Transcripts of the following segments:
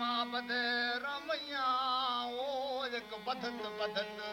मां बधे रैया ओक बदन मथन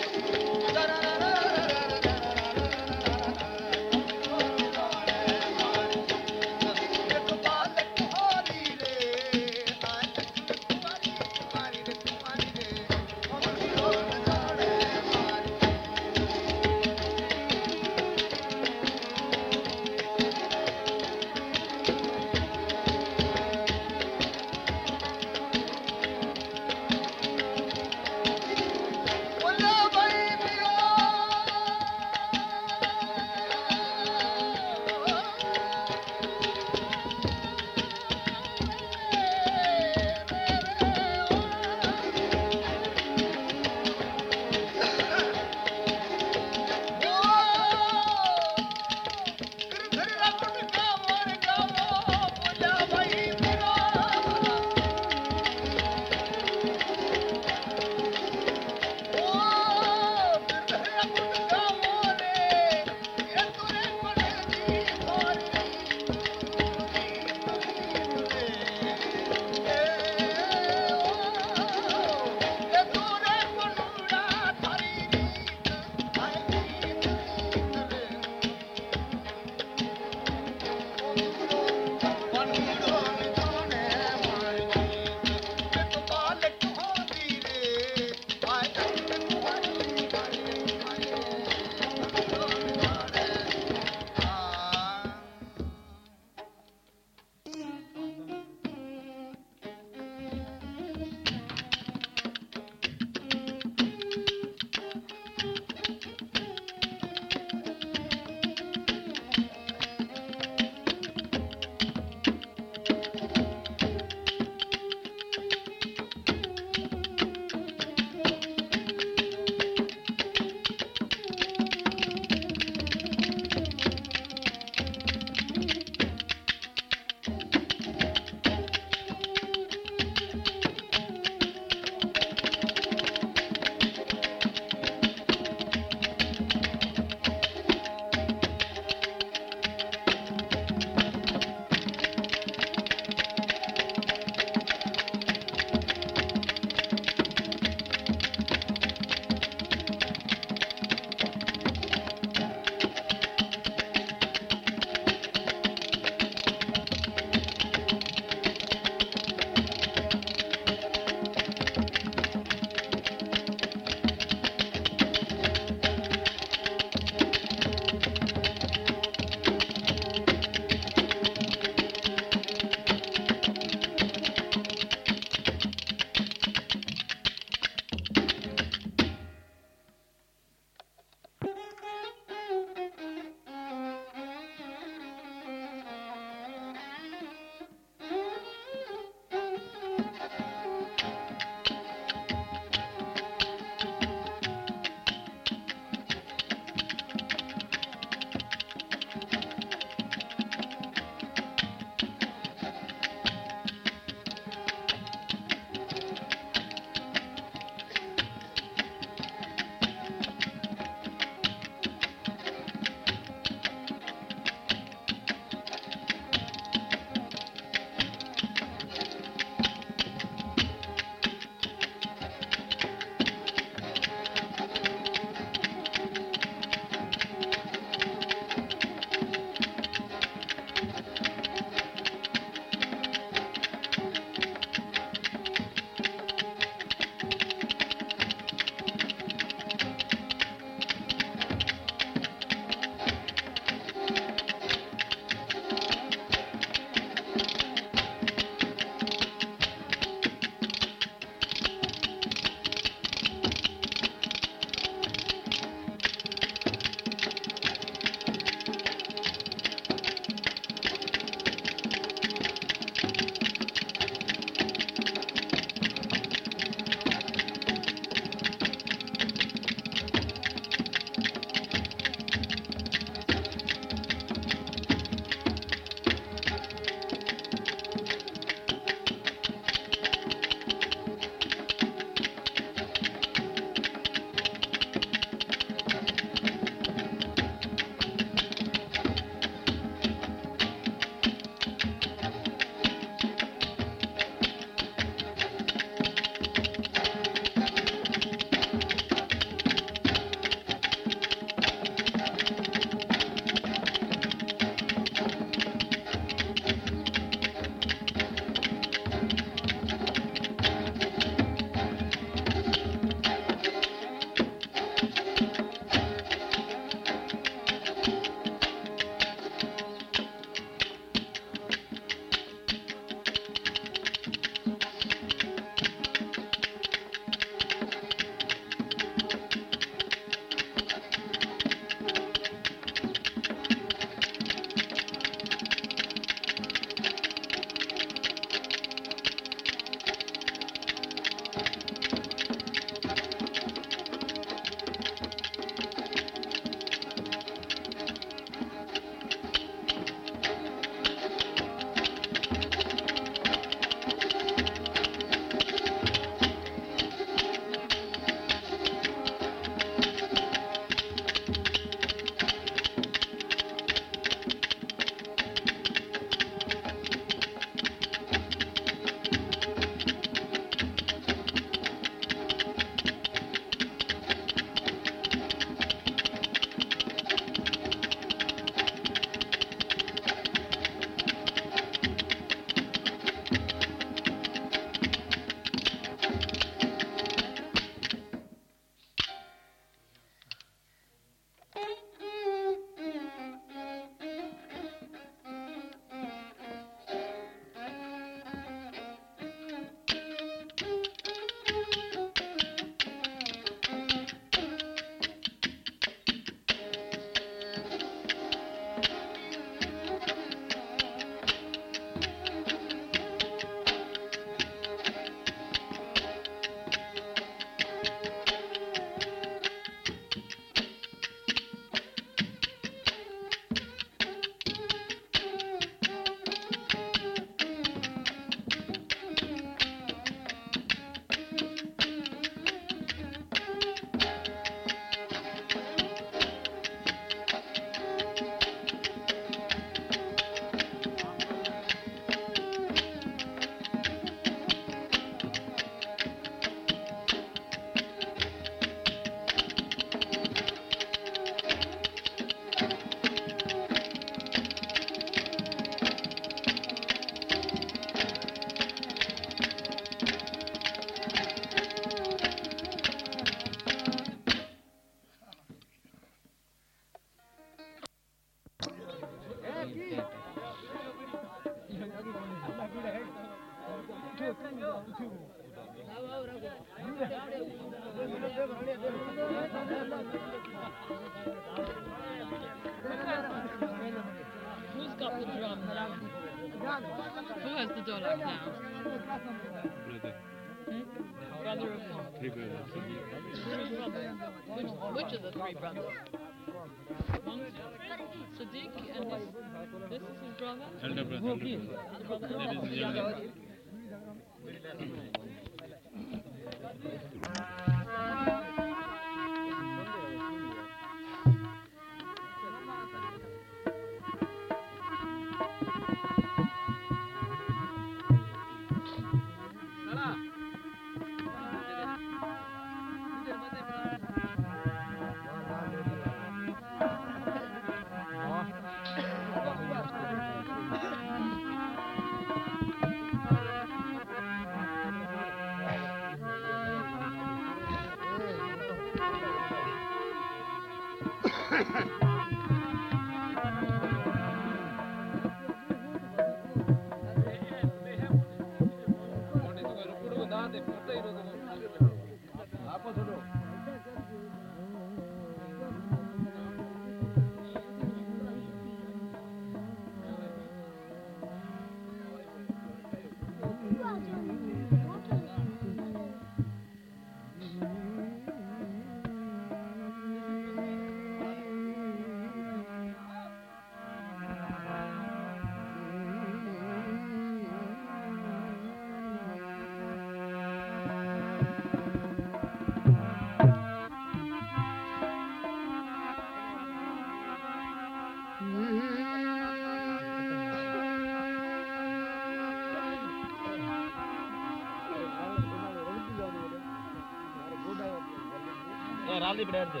ಅಲ್ಲಿ ಬಿಡಾರ್ದು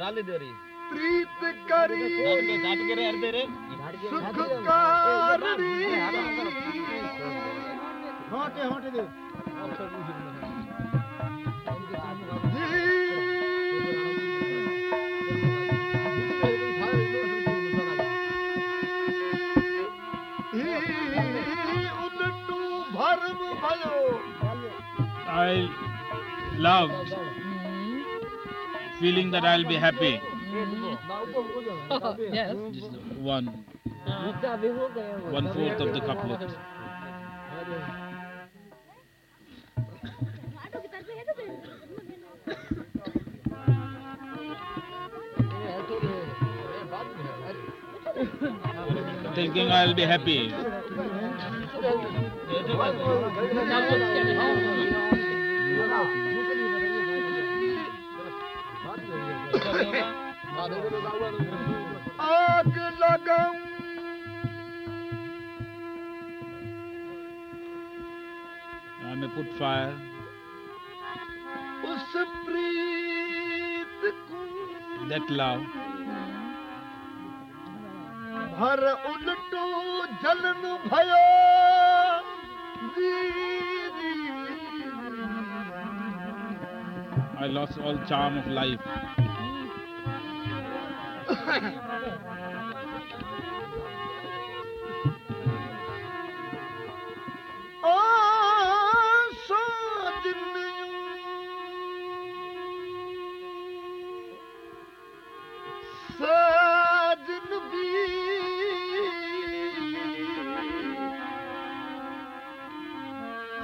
ರಾಲಿ ದೇವ್ರಿ ಪ್ರೀತ್ ಕರಿ ದಾಟಗೆರೆ ಯಾರ್ದೇರಿ ಸುಖ ಕಾರಣಿ ಹೋಟೆ ಹೋಟೆ Dev I love feeling that I'll be happy. Yes. One. One fourth of the couplet. Thinking I'll be happy. आग लगाऊँ may put fire. उस प्रीत को That love. भर उलटो जलन भयो I lost all charm of life. साजन बी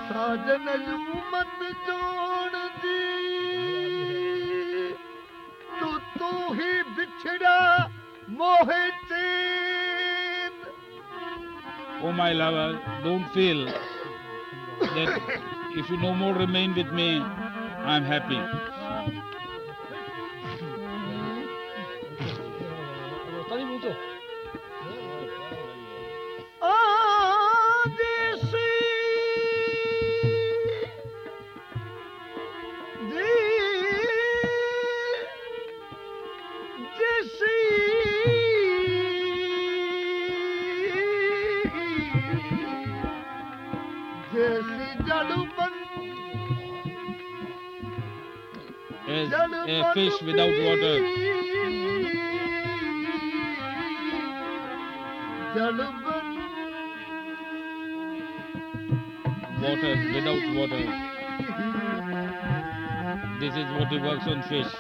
साजन जूं जो my lover, don't feel that if you no more remain with me, I'm happy. without water. Water without water. This is what it works on fish.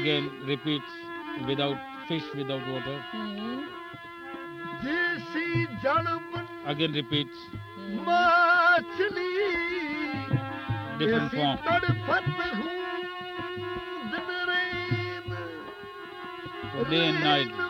Again, repeats without fish without water. Mm-hmm. Again repeat. Hmm. Machli. Different form. For day and night.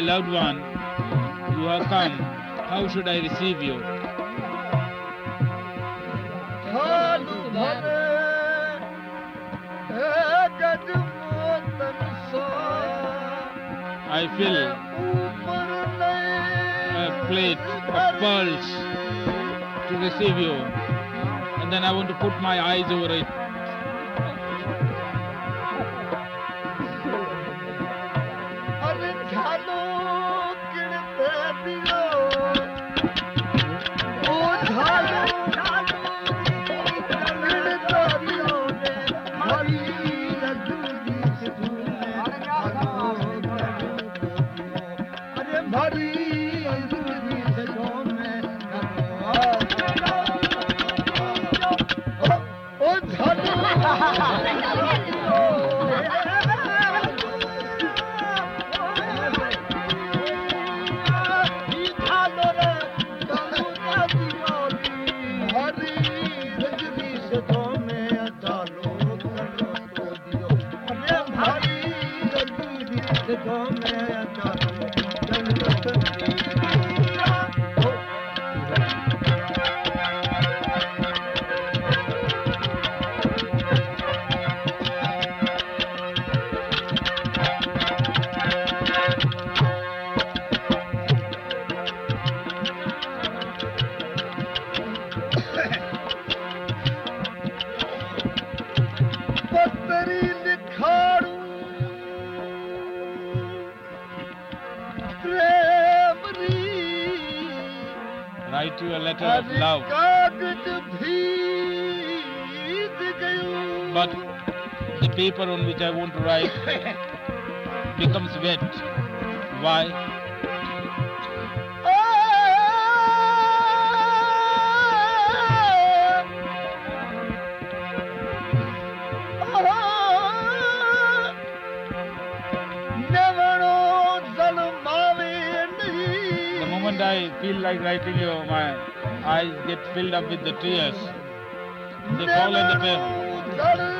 my loved one, you have come. How should I receive you? I feel a plate of pearls to receive you, and then I want to put my eyes over it. Paper on which I want to write becomes wet. Why? The moment I feel like writing you, my eyes get filled up with the tears. They fall on the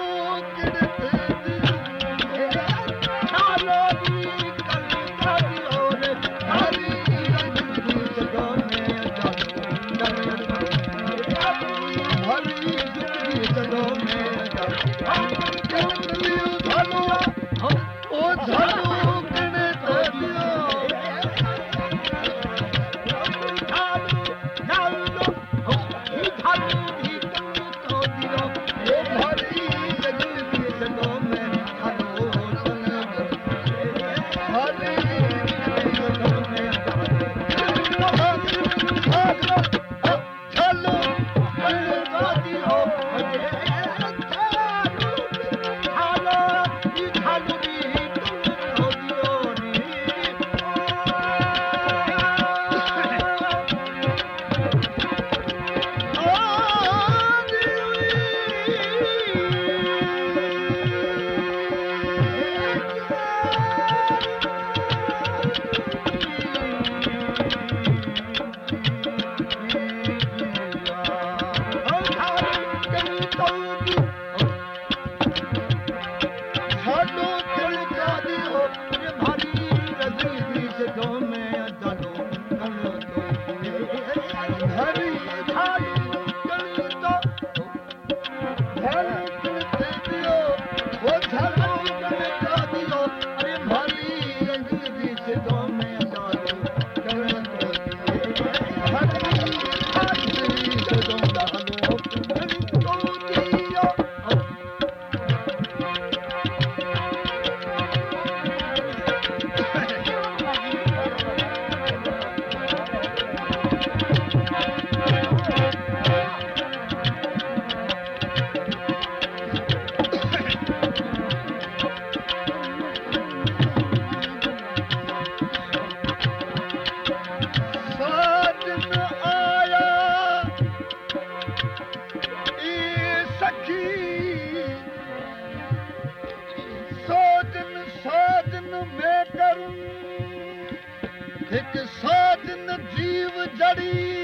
हिक साजन जीव जड़ी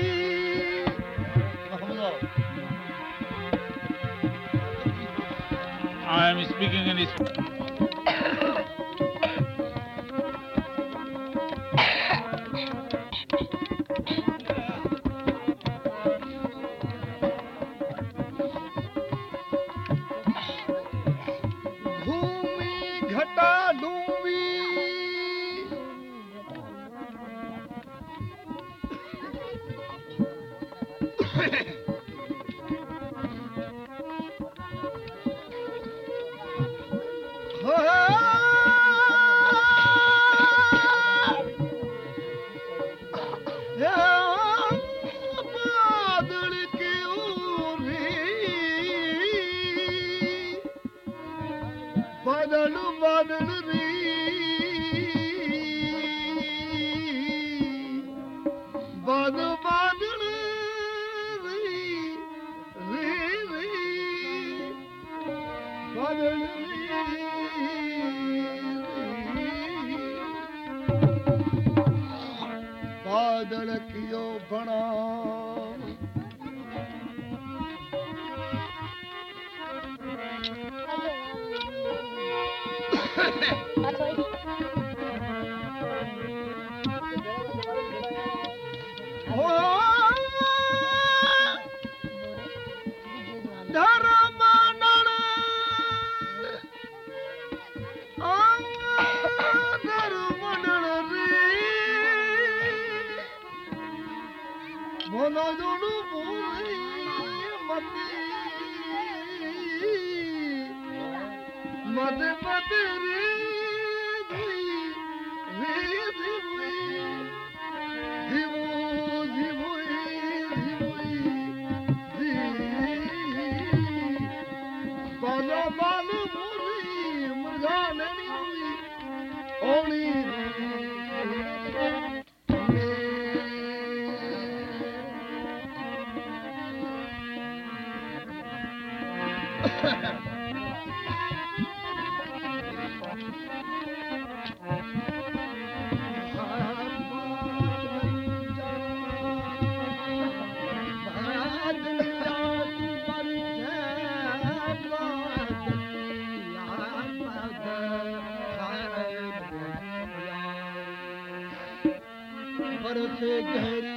I am speaking in this. ਢਿੱਲਿਓ ਬਣਾ तेरे साध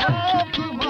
love.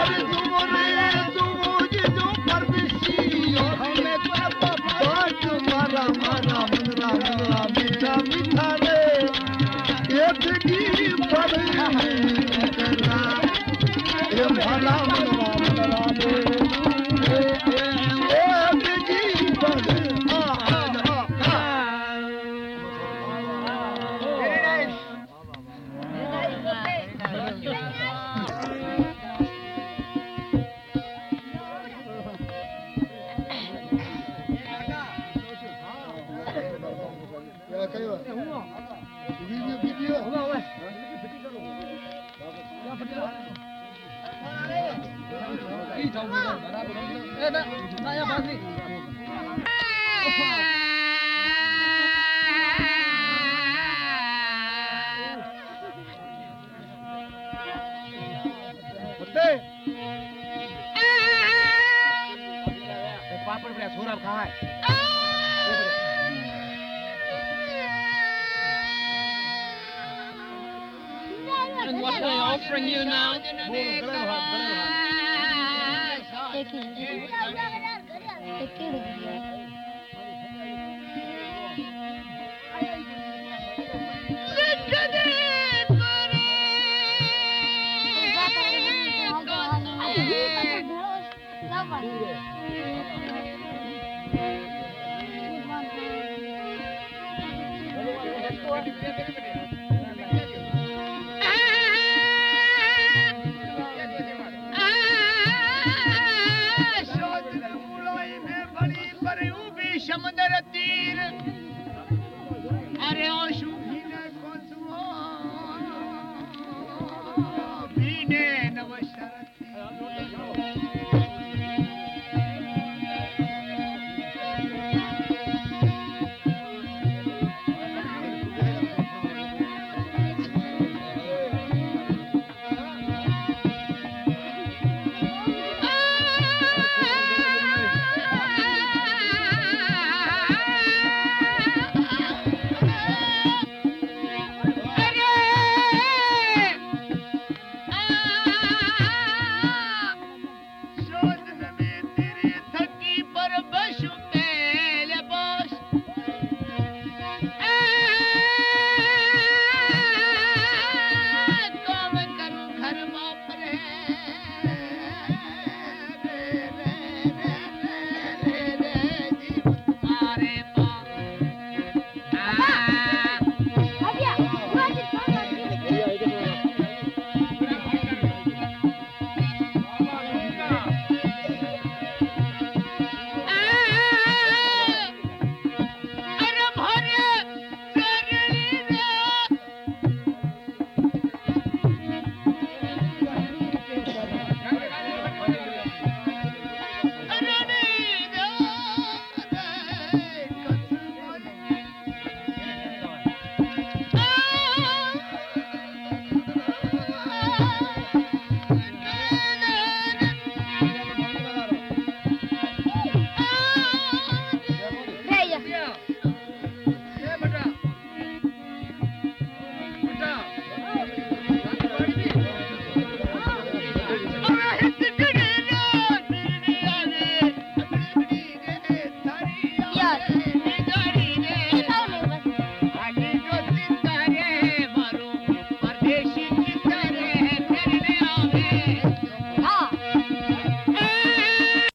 Thank you. Yeah.